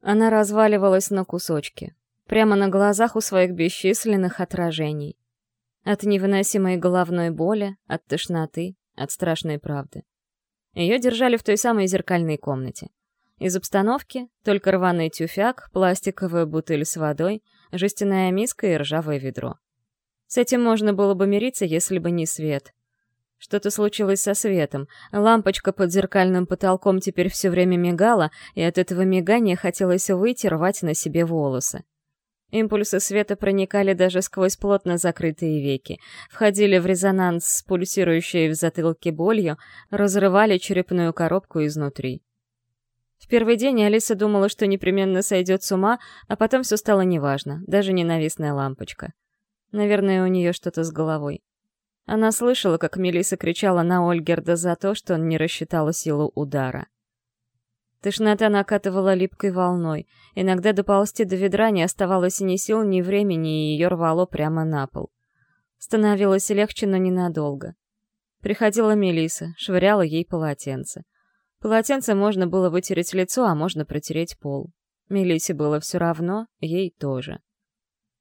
Она разваливалась на кусочки, прямо на глазах у своих бесчисленных отражений. От невыносимой головной боли, от тошноты, от страшной правды. Ее держали в той самой зеркальной комнате. Из обстановки — только рваный тюфяк, пластиковая бутыль с водой, жестяная миска и ржавое ведро. С этим можно было бы мириться, если бы не свет. Что-то случилось со светом. Лампочка под зеркальным потолком теперь все время мигала, и от этого мигания хотелось выйти, рвать на себе волосы. Импульсы света проникали даже сквозь плотно закрытые веки, входили в резонанс с пульсирующей в затылке болью, разрывали черепную коробку изнутри. В первый день Алиса думала, что непременно сойдет с ума, а потом все стало неважно, даже ненавистная лампочка. Наверное, у нее что-то с головой. Она слышала, как Мелиса кричала на Ольгерда за то, что он не рассчитал силу удара. Тошнота накатывала липкой волной. Иногда доползти до ведра не оставалось ни сил, ни времени, и ее рвало прямо на пол. Становилось легче, но ненадолго. Приходила Мелиса, швыряла ей полотенце. Полотенце можно было вытереть лицо, а можно протереть пол. Мелисе было все равно, ей тоже.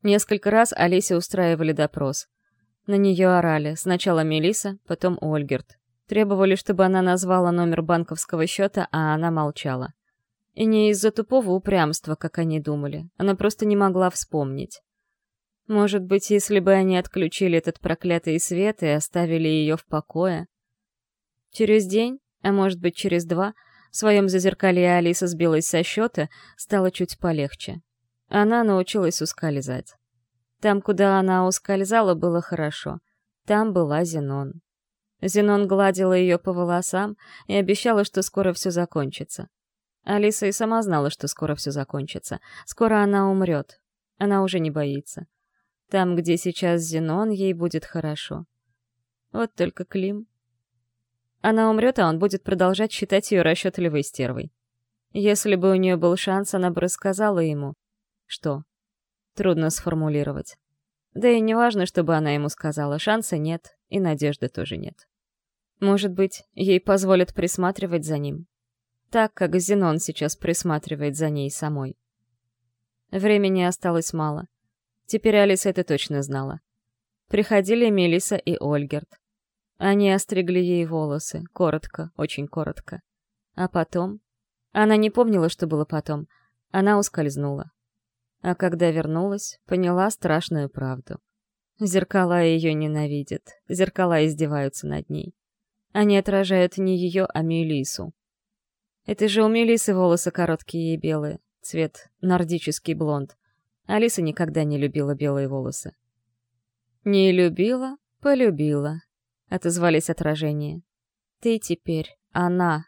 Несколько раз Алисе устраивали допрос. На нее орали, сначала Мелиса, потом Ольгерт. Требовали, чтобы она назвала номер банковского счета, а она молчала. И не из-за тупого упрямства, как они думали. Она просто не могла вспомнить. Может быть, если бы они отключили этот проклятый свет и оставили ее в покое? Через день, а может быть через два, в своем зазеркалье Алиса сбилась со счета, стало чуть полегче. Она научилась ускользать. Там, куда она ускользала, было хорошо. Там была Зенон. Зенон гладила ее по волосам и обещала, что скоро все закончится. Алиса и сама знала, что скоро все закончится. Скоро она умрет. Она уже не боится. Там, где сейчас Зенон, ей будет хорошо. Вот только Клим. Она умрет, а он будет продолжать считать ее расчетливой стервой. Если бы у нее был шанс, она бы рассказала ему. Что? Трудно сформулировать. Да и не важно, чтобы она ему сказала, шанса нет, и надежды тоже нет. Может быть, ей позволят присматривать за ним. Так, как Зенон сейчас присматривает за ней самой. Времени осталось мало. Теперь Алиса это точно знала. Приходили Мелиса и Ольгерт. Они остригли ей волосы, коротко, очень коротко. А потом... Она не помнила, что было потом. Она ускользнула. А когда вернулась, поняла страшную правду. Зеркала ее ненавидят, зеркала издеваются над ней. Они отражают не ее, а Мелису. Это же у Мелисы волосы короткие и белые, цвет нордический блонд. Алиса никогда не любила белые волосы. «Не любила, полюбила», — отозвались отражения. «Ты теперь она,